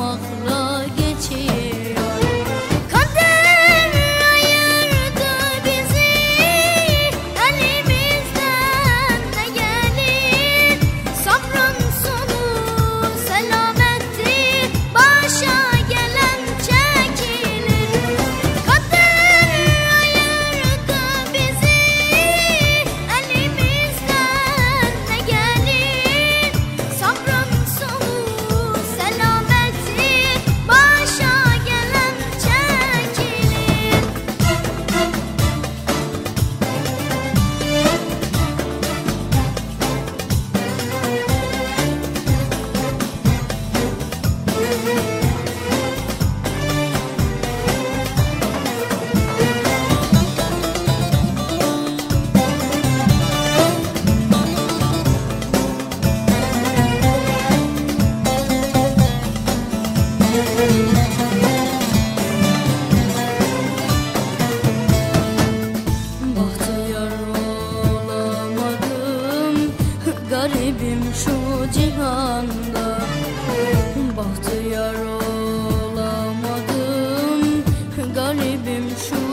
Ahmakla geçiyor garibim şu cihanda. Bahtiyar olamadım garibim şu